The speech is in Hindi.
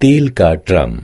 तेल का ड्रम।